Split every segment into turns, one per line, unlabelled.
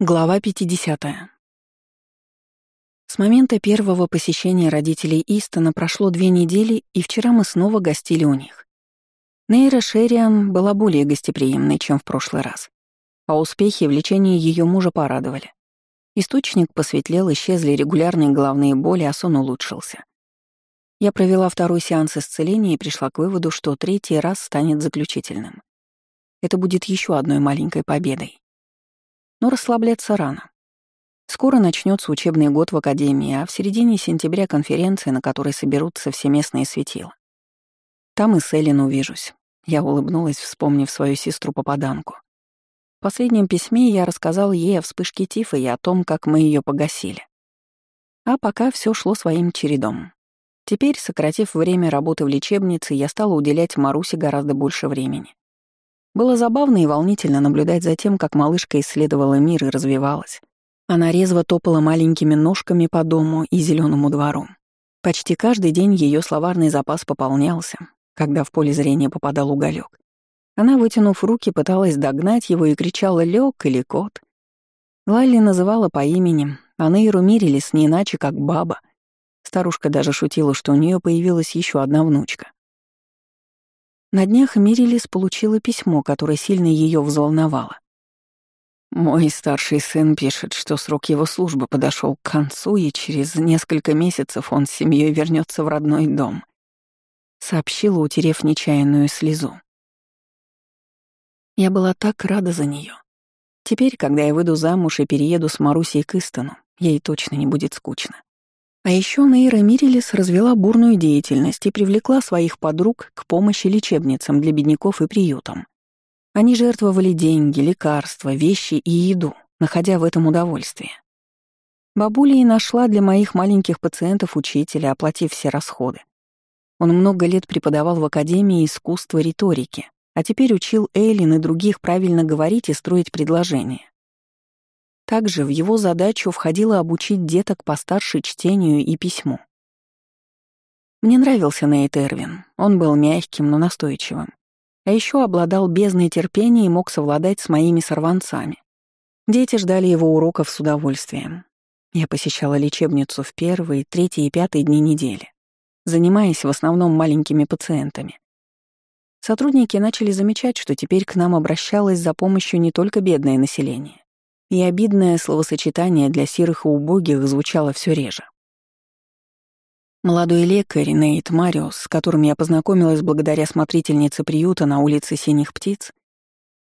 Глава 50. С момента первого посещения родителей Истона прошло две недели, и вчера мы снова гостили у них. Нейра Шериан была более гостеприимной, чем в прошлый раз. А успехи в лечении ее мужа порадовали. Источник посветлел, исчезли регулярные головные боли, а сон улучшился. Я провела второй сеанс исцеления и пришла к выводу, что третий раз станет заключительным. Это будет еще одной маленькой победой. Но расслабляться рано. Скоро начнется учебный год в Академии, а в середине сентября конференция, на которой соберутся все местные светила. Там и с Эллен увижусь. Я улыбнулась, вспомнив свою сестру-попаданку. В последнем письме я рассказал ей о вспышке тифа и о том, как мы ее погасили. А пока все шло своим чередом. Теперь, сократив время работы в лечебнице, я стала уделять Марусе гораздо больше времени. Было забавно и волнительно наблюдать за тем, как малышка исследовала мир и развивалась. Она резво топала маленькими ножками по дому и зеленому двору. Почти каждый день ее словарный запас пополнялся, когда в поле зрения попадал уголек. Она, вытянув руки, пыталась догнать его и кричала «Лёг» или «Кот». Лайли называла по имени, а Нейру мирились не иначе, как баба. Старушка даже шутила, что у нее появилась еще одна внучка. На днях Мирилис получила письмо, которое сильно ее взволновало. «Мой старший сын пишет, что срок его службы подошел к концу, и через несколько месяцев он с семьей вернется в родной дом», — сообщила, утерев нечаянную слезу. Я была так рада за нее. Теперь, когда я выйду замуж и перееду с Марусей к Истону, ей точно не будет скучно. А еще Нейра Мирилис развела бурную деятельность и привлекла своих подруг к помощи лечебницам для бедняков и приютам. Они жертвовали деньги, лекарства, вещи и еду, находя в этом удовольствие. Бабуля и нашла для моих маленьких пациентов учителя, оплатив все расходы. Он много лет преподавал в Академии искусства риторики, а теперь учил Эйлин и других правильно говорить и строить предложения. Также в его задачу входило обучить деток постарше чтению и письму. Мне нравился Нейт Эрвин. Он был мягким, но настойчивым. А еще обладал бездной терпения и мог совладать с моими сорванцами. Дети ждали его уроков с удовольствием. Я посещала лечебницу в первые, третьи и пятые дни недели, занимаясь в основном маленькими пациентами. Сотрудники начали замечать, что теперь к нам обращалось за помощью не только бедное население, и обидное словосочетание для сирых и убогих звучало все реже. Молодой лекарь Нейт Мариус, с которым я познакомилась благодаря смотрительнице приюта на улице Синих Птиц,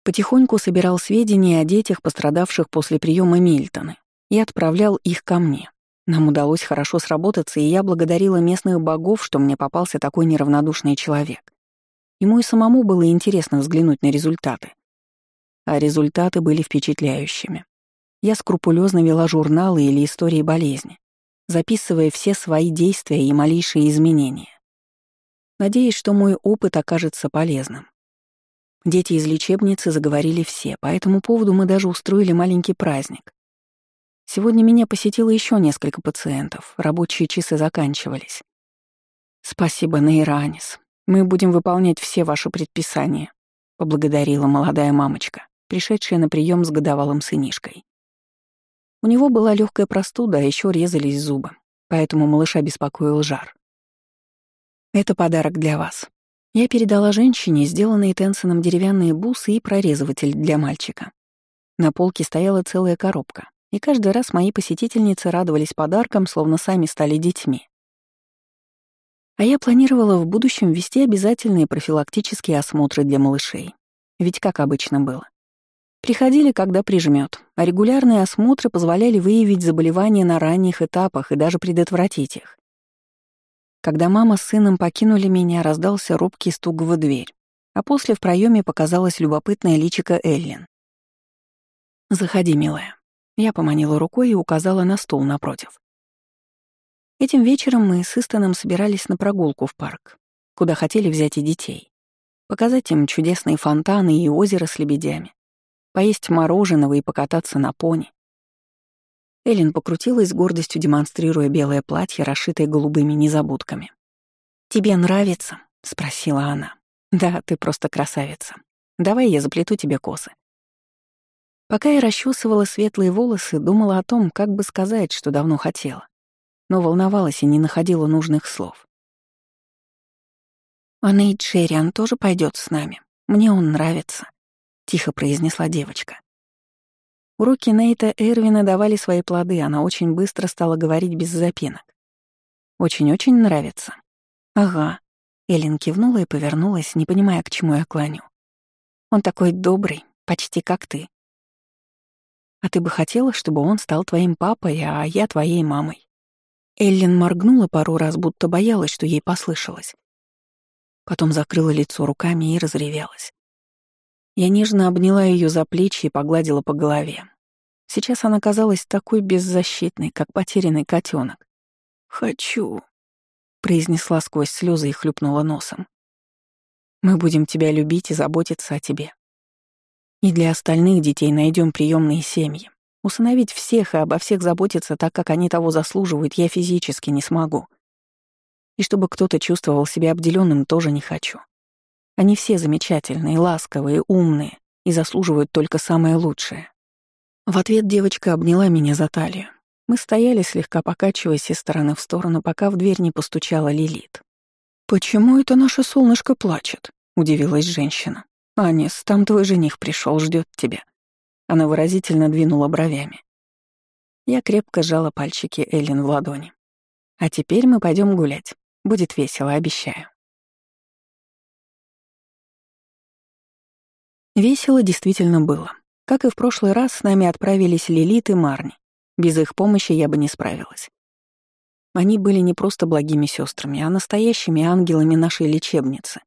потихоньку собирал сведения о детях, пострадавших после приема Мильтона, и отправлял их ко мне. Нам удалось хорошо сработаться, и я благодарила местных богов, что мне попался такой неравнодушный человек. Ему и самому было интересно взглянуть на результаты. А результаты были впечатляющими. Я скрупулезно вела журналы или истории болезни, записывая все свои действия и малейшие изменения. Надеюсь, что мой опыт окажется полезным. Дети из лечебницы заговорили все, по этому поводу мы даже устроили маленький праздник. Сегодня меня посетило еще несколько пациентов, рабочие часы заканчивались. «Спасибо, Нейранис. Мы будем выполнять все ваши предписания», — поблагодарила молодая мамочка, пришедшая на прием с годовалым сынишкой. У него была легкая простуда, а еще резались зубы, поэтому малыша беспокоил жар. «Это подарок для вас». Я передала женщине сделанные Тенсоном деревянные бусы и прорезыватель для мальчика. На полке стояла целая коробка, и каждый раз мои посетительницы радовались подаркам, словно сами стали детьми. А я планировала в будущем вести обязательные профилактические осмотры для малышей. Ведь как обычно было. Приходили, когда прижмет, а регулярные осмотры позволяли выявить заболевания на ранних этапах и даже предотвратить их. Когда мама с сыном покинули меня, раздался робкий стук в дверь, а после в проеме показалась любопытная личика Эллен. «Заходи, милая». Я поманила рукой и указала на стол напротив. Этим вечером мы с Истоном собирались на прогулку в парк, куда хотели взять и детей. Показать им чудесные фонтаны и озеро с лебедями, поесть мороженого и покататься на пони. Эллен покрутилась с гордостью, демонстрируя белое платье, расшитое голубыми незабудками. «Тебе нравится?» — спросила она. «Да, ты просто красавица. Давай я заплету тебе косы». Пока я расчесывала светлые волосы, думала о том, как бы сказать, что давно хотела. Но волновалась и не находила нужных слов. «А Нейт Шерриан тоже пойдет с нами. Мне он нравится», — тихо произнесла девочка. Уроки Нейта Эрвина давали свои плоды, она очень быстро стала говорить без запинок. «Очень-очень нравится». «Ага», — Эллен кивнула и повернулась, не понимая, к чему я кланю. «Он такой добрый, почти как ты. А ты бы хотела, чтобы он стал твоим папой, а я твоей мамой?» Эллен моргнула пару раз, будто боялась, что ей послышалось. Потом закрыла лицо руками и разревелась. Я нежно обняла ее за плечи и погладила по голове. Сейчас она казалась такой беззащитной, как потерянный котенок. «Хочу», — произнесла сквозь слезы и хлюпнула носом. «Мы будем тебя любить и заботиться о тебе. И для остальных детей найдем приемные семьи. Усыновить всех и обо всех заботиться так, как они того заслуживают, я физически не смогу. И чтобы кто-то чувствовал себя обделенным, тоже не хочу. Они все замечательные, ласковые, умные и заслуживают только самое лучшее. В ответ девочка обняла меня за талию. Мы стояли, слегка покачиваясь из стороны в сторону, пока в дверь не постучала Лилит. «Почему это наше солнышко плачет?» — удивилась женщина. «Анис, там твой жених пришел, ждет тебя». Она выразительно двинула бровями. Я крепко сжала пальчики Эллен в ладони. «А теперь мы пойдем гулять. Будет весело, обещаю». Весело действительно было. Как и в прошлый раз, с нами отправились Лилит и Марни. Без их помощи я бы не справилась. Они были не просто благими сестрами, а настоящими ангелами нашей лечебницы.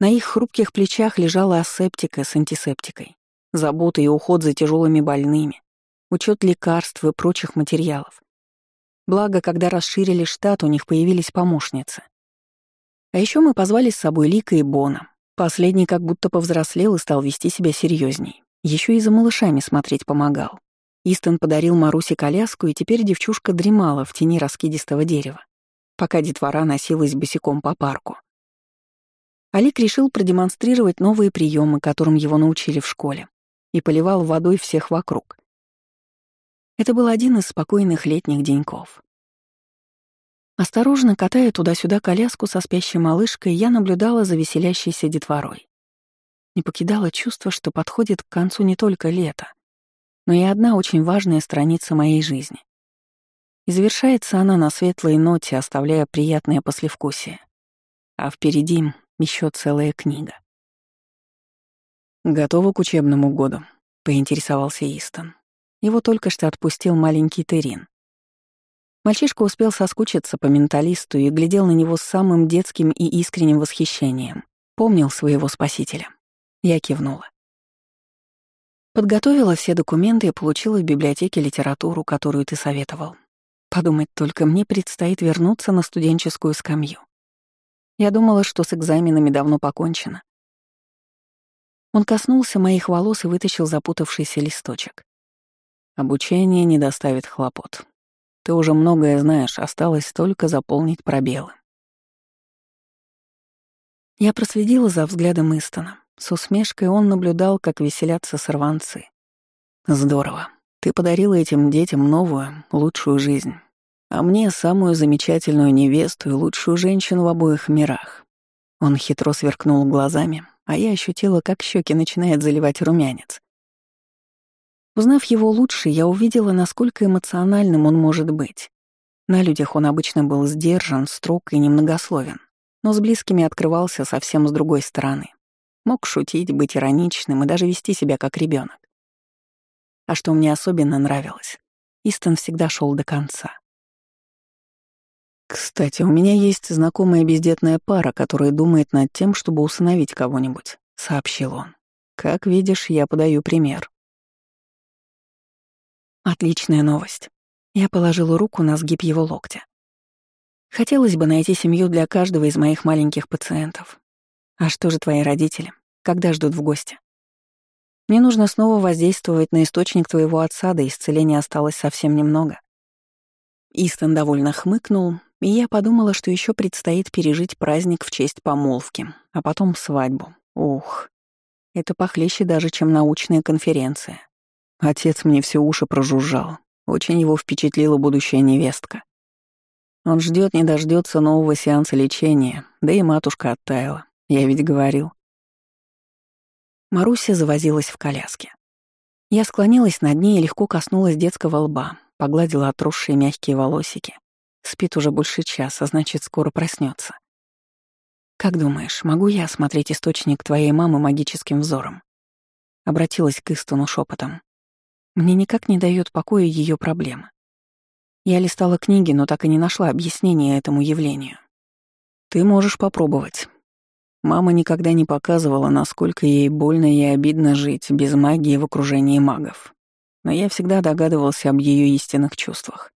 На их хрупких плечах лежала асептика с антисептикой, забота и уход за тяжелыми больными, учет лекарств и прочих материалов. Благо, когда расширили штат, у них появились помощницы. А еще мы позвали с собой Лика и Бона. Последний как будто повзрослел и стал вести себя серьезней. Еще и за малышами смотреть помогал. Истон подарил Марусе коляску, и теперь девчушка дремала в тени раскидистого дерева, пока детвора носилась босиком по парку. Алик решил продемонстрировать новые приемы, которым его научили в школе, и поливал водой всех вокруг. Это был один из спокойных летних деньков. Осторожно катая туда-сюда коляску со спящей малышкой, я наблюдала за веселящейся детворой. Не покидало чувство, что подходит к концу не только лето, но и одна очень важная страница моей жизни. И завершается она на светлой ноте, оставляя приятное послевкусие. А впереди еще целая книга. «Готова к учебному году», — поинтересовался Истон. Его только что отпустил маленький Терин. Мальчишка успел соскучиться по менталисту и глядел на него с самым детским и искренним восхищением. Помнил своего спасителя. Я кивнула. Подготовила все документы и получила в библиотеке литературу, которую ты советовал. Подумать только, мне предстоит вернуться на студенческую скамью. Я думала, что с экзаменами давно покончено. Он коснулся моих волос и вытащил запутавшийся листочек. Обучение не доставит хлопот. Ты уже многое знаешь, осталось только заполнить пробелы. Я проследила за взглядом Истона. С усмешкой он наблюдал, как веселятся сорванцы. Здорово. Ты подарила этим детям новую, лучшую жизнь а мне самую замечательную невесту и лучшую женщину в обоих мирах. Он хитро сверкнул глазами, а я ощутила, как щеки начинает заливать румянец. Узнав его лучше, я увидела, насколько эмоциональным он может быть. На людях он обычно был сдержан, строг и немногословен, но с близкими открывался совсем с другой стороны. Мог шутить, быть ироничным и даже вести себя как ребенок. А что мне особенно нравилось, Истон всегда шел до конца. «Кстати, у меня есть знакомая бездетная пара, которая думает над тем, чтобы усыновить кого-нибудь», — сообщил он. «Как видишь, я подаю пример». Отличная новость. Я положила руку на сгиб его локтя. Хотелось бы найти семью для каждого из моих маленьких пациентов. А что же твои родители? Когда ждут в гости? Мне нужно снова воздействовать на источник твоего отца, да исцеления осталось совсем немного. Истон довольно хмыкнул, и я подумала, что еще предстоит пережить праздник в честь помолвки, а потом свадьбу. Ух, это похлеще даже, чем научная конференция. Отец мне все уши прожужжал. Очень его впечатлила будущая невестка. Он ждет, не дождется нового сеанса лечения, да и матушка оттаяла. Я ведь говорил. Маруся завозилась в коляске. Я склонилась над ней и легко коснулась детского лба, погладила отросшие мягкие волосики. Спит уже больше часа, значит, скоро проснется. «Как думаешь, могу я осмотреть источник твоей мамы магическим взором?» Обратилась к Истону шепотом. Мне никак не дает покоя ее проблема. Я листала книги, но так и не нашла объяснения этому явлению. Ты можешь попробовать. Мама никогда не показывала, насколько ей больно и обидно жить без магии в окружении магов. Но я всегда догадывался об ее истинных чувствах.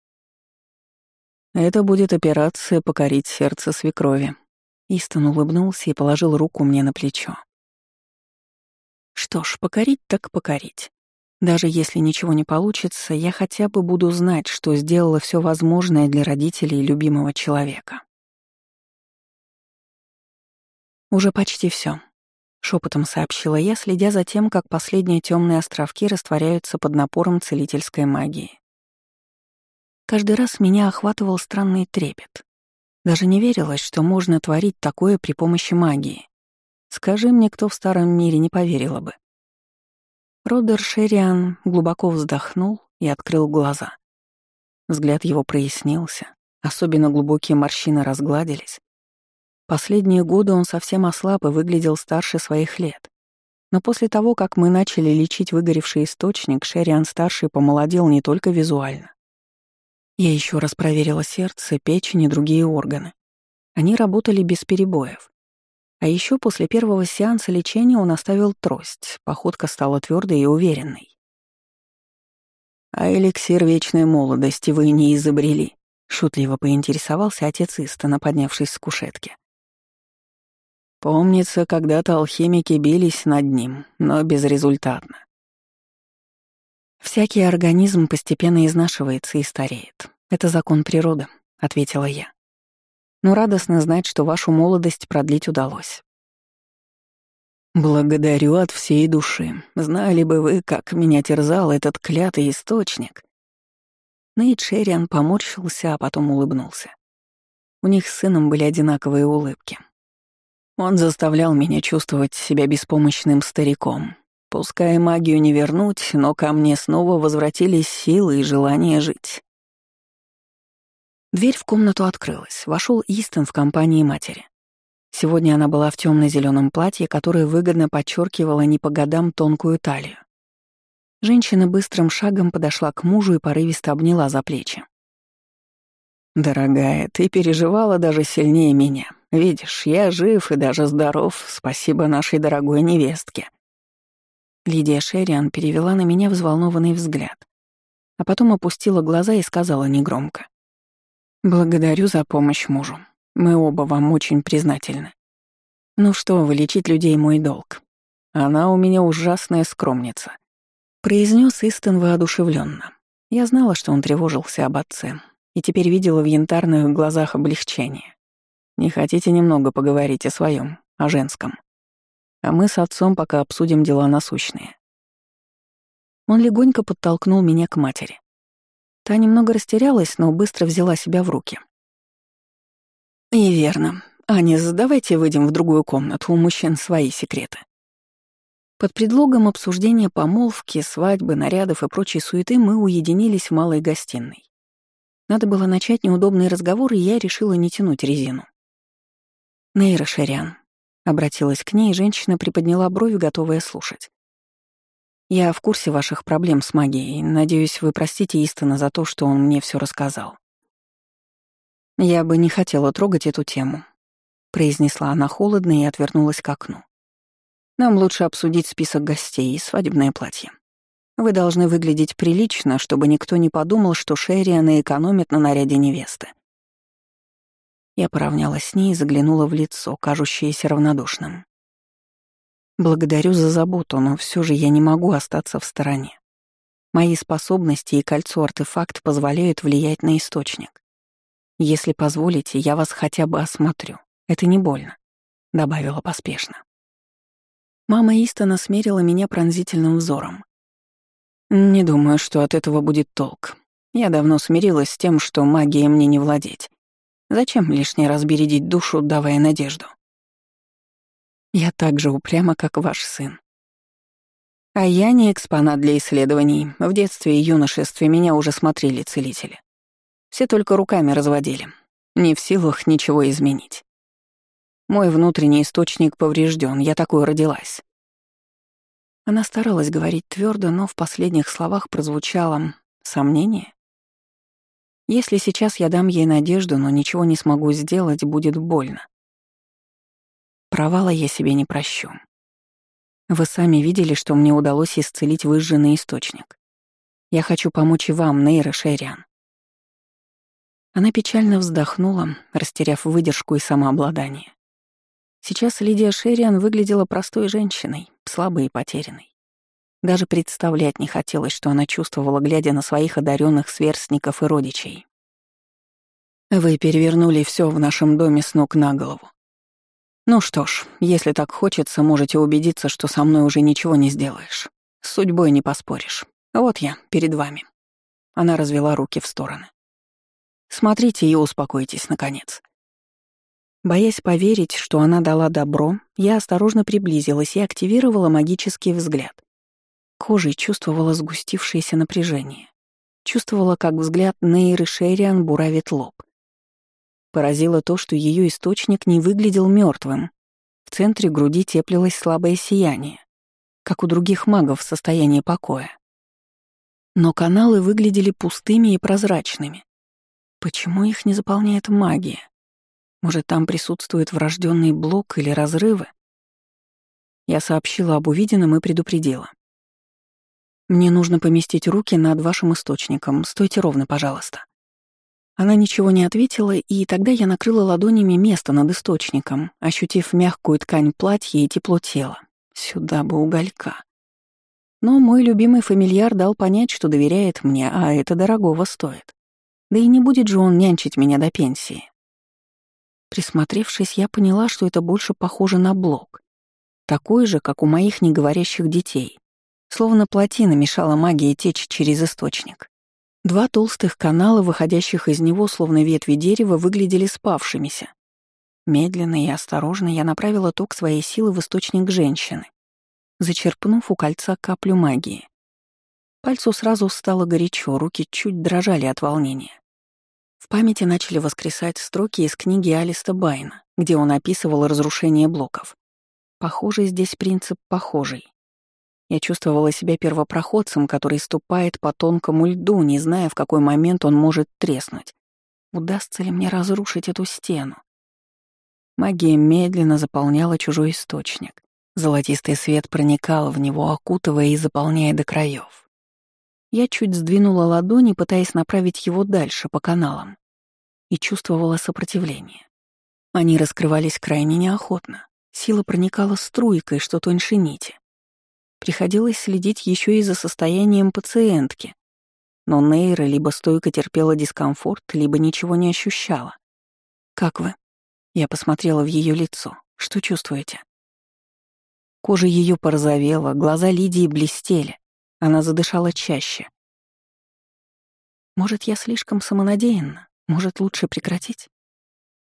Это будет операция «Покорить сердце свекрови». Истон улыбнулся и положил руку мне на плечо. Что ж, покорить так покорить. Даже если ничего не получится, я хотя бы буду знать, что сделала все возможное для родителей любимого человека. Уже почти все, шепотом сообщила я, следя за тем, как последние темные островки растворяются под напором целительской магии. Каждый раз меня охватывал странный трепет. Даже не верилось, что можно творить такое при помощи магии. Скажи мне, кто в старом мире не поверила бы. Родер Шериан глубоко вздохнул и открыл глаза. Взгляд его прояснился, особенно глубокие морщины разгладились. Последние годы он совсем ослаб и выглядел старше своих лет. Но после того, как мы начали лечить выгоревший источник, Шериан-старший помолодел не только визуально. Я еще раз проверила сердце, печень и другие органы. Они работали без перебоев. А еще после первого сеанса лечения он оставил трость, походка стала твердой и уверенной. «А эликсир вечной молодости вы не изобрели», — шутливо поинтересовался отец Истона, поднявшись с кушетки. «Помнится, когда-то алхимики бились над ним, но безрезультатно. «Всякий организм постепенно изнашивается и стареет. Это закон природы», — ответила я но радостно знать, что вашу молодость продлить удалось. Благодарю от всей души. Знали бы вы, как меня терзал этот клятый источник. Нейт Шерриан поморщился, а потом улыбнулся. У них с сыном были одинаковые улыбки. Он заставлял меня чувствовать себя беспомощным стариком. Пускай магию не вернуть, но ко мне снова возвратились силы и желание жить. Дверь в комнату открылась. Вошел Истон в компании матери. Сегодня она была в темно зеленом платье, которое выгодно подчеркивало не по годам тонкую талию. Женщина быстрым шагом подошла к мужу и порывисто обняла за плечи. «Дорогая, ты переживала даже сильнее меня. Видишь, я жив и даже здоров, спасибо нашей дорогой невестке». Лидия Шериан перевела на меня взволнованный взгляд, а потом опустила глаза и сказала негромко. Благодарю за помощь мужу. Мы оба вам очень признательны. Ну что вы, лечить людей мой долг. Она у меня ужасная скромница. Произнес Истон воодушевленно. Я знала, что он тревожился об отце, и теперь видела в янтарных глазах облегчение. Не хотите немного поговорить о своем, о женском? А мы с отцом пока обсудим дела насущные. Он легонько подтолкнул меня к матери. Та немного растерялась, но быстро взяла себя в руки. «И верно. Аня, давайте выйдем в другую комнату, у мужчин свои секреты». Под предлогом обсуждения помолвки, свадьбы, нарядов и прочей суеты мы уединились в малой гостиной. Надо было начать неудобный разговор, и я решила не тянуть резину. «Нейра Шерян», — обратилась к ней, женщина приподняла брови, готовая слушать. Я в курсе ваших проблем с магией. Надеюсь, вы простите Истона за то, что он мне все рассказал. Я бы не хотела трогать эту тему, произнесла она холодно и отвернулась к окну. Нам лучше обсудить список гостей и свадебное платье. Вы должны выглядеть прилично, чтобы никто не подумал, что Шерриана экономит на наряде невесты. Я поравнялась с ней и заглянула в лицо, кажущееся равнодушным. Благодарю за заботу, но все же я не могу остаться в стороне. Мои способности и кольцо-артефакт позволяют влиять на источник. Если позволите, я вас хотя бы осмотрю. Это не больно», — добавила поспешно. Мама Истона смерила меня пронзительным взором. Не думаю, что от этого будет толк. Я давно смирилась с тем, что магией мне не владеть. Зачем лишний раз бередить душу, давая надежду? Я так же упряма, как ваш сын. А я не экспонат для исследований. В детстве и юношестве меня уже смотрели целители. Все только руками разводили. Не в силах ничего изменить. Мой внутренний источник поврежден, я такой родилась. Она старалась говорить твердо, но в последних словах прозвучало сомнение. Если сейчас я дам ей надежду, но ничего не смогу сделать, будет больно. Провала я себе не прощу. Вы сами видели, что мне удалось исцелить выжженный источник. Я хочу помочь и вам, Нейра Шериан. Она печально вздохнула, растеряв выдержку и самообладание. Сейчас Лидия Шериан выглядела простой женщиной, слабой и потерянной. Даже представлять не хотелось, что она чувствовала, глядя на своих одаренных сверстников и родичей. «Вы перевернули все в нашем доме с ног на голову. Ну что ж, если так хочется, можете убедиться, что со мной уже ничего не сделаешь. С судьбой не поспоришь. Вот я, перед вами. Она развела руки в стороны. Смотрите и успокойтесь, наконец. Боясь поверить, что она дала добро, я осторожно приблизилась и активировала магический взгляд. Кожей чувствовала сгустившееся напряжение. Чувствовала, как взгляд Нейры Шериан буравит лоб. Поразило то, что ее источник не выглядел мертвым. В центре груди теплилось слабое сияние, как у других магов в состоянии покоя. Но каналы выглядели пустыми и прозрачными. Почему их не заполняет магия? Может, там присутствует врожденный блок или разрывы? Я сообщила об увиденном и предупредила. «Мне нужно поместить руки над вашим источником. Стойте ровно, пожалуйста». Она ничего не ответила, и тогда я накрыла ладонями место над источником, ощутив мягкую ткань платья и тепло тела. Сюда бы уголька. Но мой любимый фамильяр дал понять, что доверяет мне, а это дорогого стоит. Да и не будет же он нянчить меня до пенсии. Присмотревшись, я поняла, что это больше похоже на блок. Такой же, как у моих неговорящих детей. Словно плотина мешала магии течь через источник. Два толстых канала, выходящих из него, словно ветви дерева, выглядели спавшимися. Медленно и осторожно я направила ток своей силы в источник женщины, зачерпнув у кольца каплю магии. Пальцу сразу стало горячо, руки чуть дрожали от волнения. В памяти начали воскресать строки из книги Алиста Байна, где он описывал разрушение блоков. Похожий здесь принцип похожий. Я чувствовала себя первопроходцем, который ступает по тонкому льду, не зная, в какой момент он может треснуть. Удастся ли мне разрушить эту стену? Магия медленно заполняла чужой источник. Золотистый свет проникал в него, окутывая и заполняя до краев. Я чуть сдвинула ладони, пытаясь направить его дальше, по каналам, и чувствовала сопротивление. Они раскрывались крайне неохотно. Сила проникала струйкой, что тоньше нити. Приходилось следить еще и за состоянием пациентки. Но Нейра либо стойко терпела дискомфорт, либо ничего не ощущала. «Как вы?» Я посмотрела в ее лицо. «Что чувствуете?» Кожа ее порозовела, глаза Лидии блестели. Она задышала чаще. «Может, я слишком самонадеянна? Может, лучше прекратить?»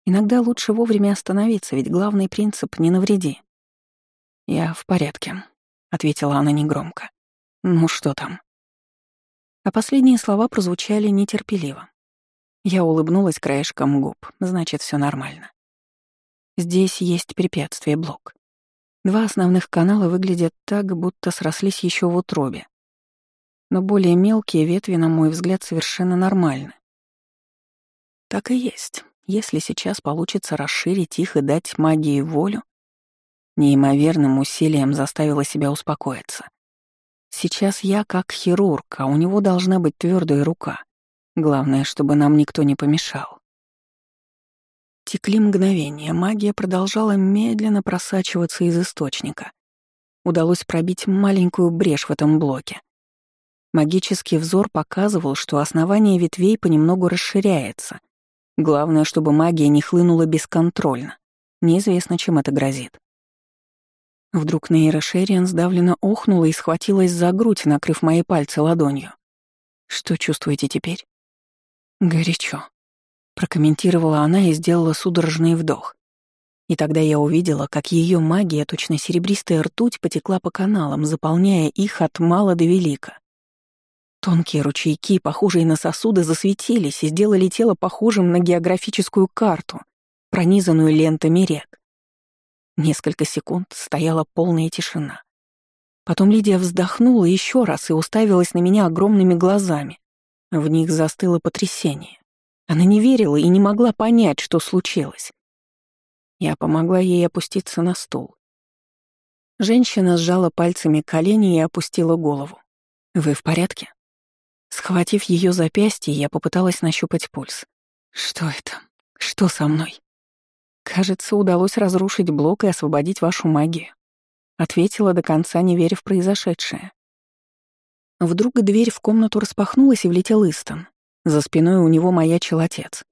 Иногда лучше вовремя остановиться, ведь главный принцип — не навреди. «Я в порядке», — ответила она негромко. «Ну что там?» А последние слова прозвучали нетерпеливо. Я улыбнулась краешком губ, значит, все нормально. Здесь есть препятствие блок. Два основных канала выглядят так, будто срослись еще в утробе. Но более мелкие ветви, на мой взгляд, совершенно нормальны. Так и есть. Если сейчас получится расширить их и дать магии волю, Неимоверным усилием заставила себя успокоиться. Сейчас я как хирург, а у него должна быть твердая рука. Главное, чтобы нам никто не помешал. Текли мгновения, магия продолжала медленно просачиваться из источника. Удалось пробить маленькую брешь в этом блоке. Магический взор показывал, что основание ветвей понемногу расширяется. Главное, чтобы магия не хлынула бесконтрольно. Неизвестно, чем это грозит. Вдруг Нейра Шерриан сдавленно охнула и схватилась за грудь, накрыв мои пальцы ладонью. «Что чувствуете теперь?» «Горячо», — прокомментировала она и сделала судорожный вдох. И тогда я увидела, как ее магия, точно серебристая ртуть, потекла по каналам, заполняя их от мала до велика. Тонкие ручейки, похожие на сосуды, засветились и сделали тело похожим на географическую карту, пронизанную лентами рек. Несколько секунд стояла полная тишина. Потом Лидия вздохнула еще раз и уставилась на меня огромными глазами. В них застыло потрясение. Она не верила и не могла понять, что случилось. Я помогла ей опуститься на стул. Женщина сжала пальцами колени и опустила голову. «Вы в порядке?» Схватив ее запястье, я попыталась нащупать пульс. «Что это? Что со мной?» «Кажется, удалось разрушить блок и освободить вашу магию», — ответила до конца, не веря в произошедшее. Вдруг дверь в комнату распахнулась и влетел Истон. За спиной у него маячил отец.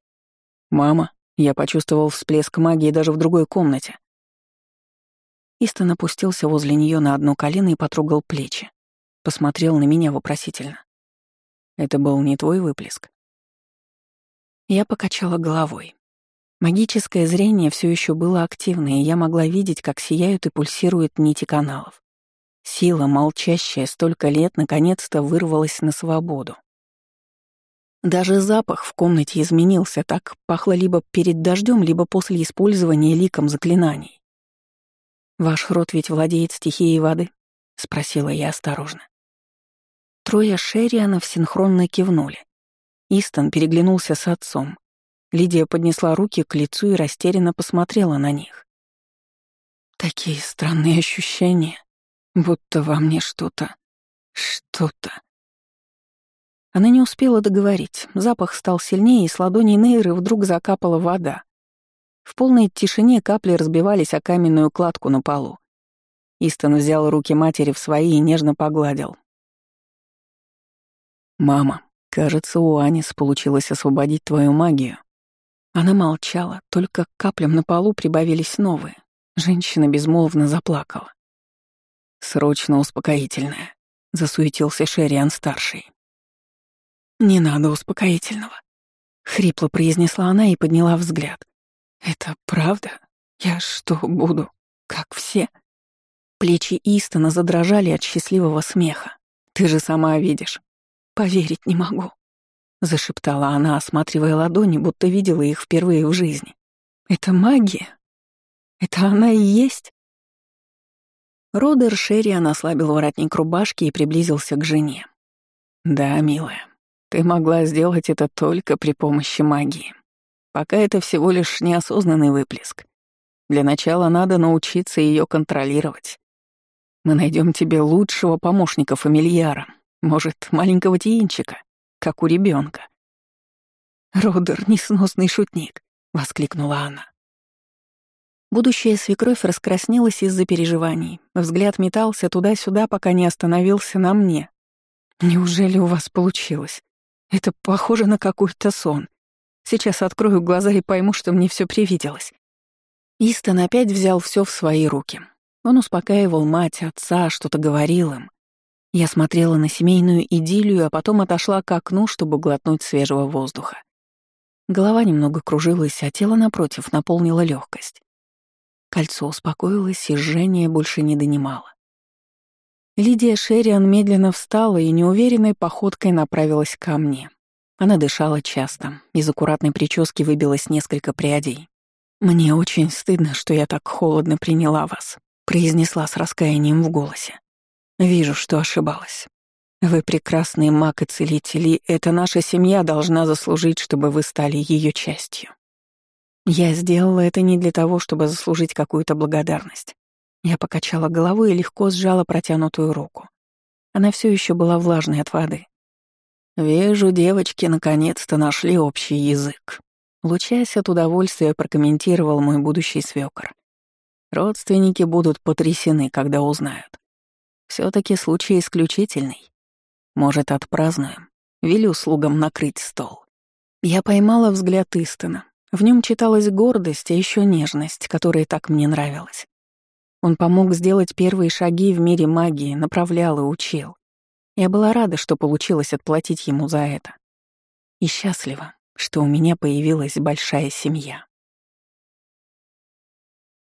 «Мама», я почувствовал всплеск магии даже в другой комнате. Истон опустился возле нее на одно колено и потрогал плечи. Посмотрел на меня вопросительно. «Это был не твой выплеск?» Я покачала головой. Магическое зрение все еще было активно, и я могла видеть, как сияют и пульсируют нити каналов. Сила, молчащая столько лет, наконец-то вырвалась на свободу. Даже запах в комнате изменился, так пахло либо перед дождем, либо после использования ликом заклинаний. «Ваш род ведь владеет стихией воды?» — спросила я осторожно. Трое Шеррианов синхронно кивнули. Истон переглянулся с отцом. Лидия поднесла руки к лицу и растерянно посмотрела на них. Такие странные ощущения, будто во мне что-то... что-то... Она не успела договорить. Запах стал сильнее, и с ладоней Нейры вдруг закапала вода. В полной тишине капли разбивались о каменную кладку на полу. Истон взял руки матери в свои и нежно погладил. «Мама, кажется, у Анис получилось освободить твою магию». Она молчала, только к каплям на полу прибавились новые. Женщина безмолвно заплакала. «Срочно успокоительное», — засуетился Шерриан-старший. «Не надо успокоительного», — хрипло произнесла она и подняла взгляд. «Это правда? Я что, буду, как все?» Плечи Истона задрожали от счастливого смеха. «Ты же сама видишь. Поверить не могу», — зашептала она, осматривая ладони, будто видела их впервые в жизни. «Это магия? Это она и есть?» Родер Шерриан ослабил воротник рубашки и приблизился к жене. «Да, милая, ты могла сделать это только при помощи магии. Пока это всего лишь неосознанный выплеск. Для начала надо научиться ее контролировать. Мы найдем тебе лучшего помощника фамильяра, может, маленького тиинчика, как у ребенка. «Родер — несносный шутник», — воскликнула она. Будущая свекровь раскраснелась из-за переживаний. Взгляд метался туда-сюда, пока не остановился на мне. «Неужели у вас получилось?» Это похоже на какой-то сон. Сейчас открою глаза и пойму, что мне все привиделось. Истон опять взял все в свои руки. Он успокаивал мать, отца, что-то говорил им. Я смотрела на семейную идиллию, а потом отошла к окну, чтобы глотнуть свежего воздуха. Голова немного кружилась, а тело, напротив, наполнило легкость. Кольцо успокоилось, и жжение больше не донимало. Лидия Шерриан медленно встала и неуверенной походкой направилась ко мне. Она дышала часто, из аккуратной прически выбилось несколько прядей. «Мне очень стыдно, что я так холодно приняла вас», — произнесла с раскаянием в голосе. «Вижу, что ошибалась. Вы прекрасный маг и целитель, и эта наша семья должна заслужить, чтобы вы стали ее частью. Я сделала это не для того, чтобы заслужить какую-то благодарность. Я покачала головой и легко сжала протянутую руку. Она все еще была влажной от воды. «Вижу, девочки наконец-то нашли общий язык», Лучаясь от удовольствия, прокомментировал мой будущий свёкор. Родственники будут потрясены, когда узнают. Все таки случай исключительный. Может, отпразднуем? Велю слугам накрыть стол. Я поймала взгляд Истона. В нем читалась гордость, а еще нежность, которая так мне нравилась. Он помог сделать первые шаги в мире магии, направлял и учил. Я была рада, что получилось отплатить ему за это. И счастлива, что у меня появилась большая семья.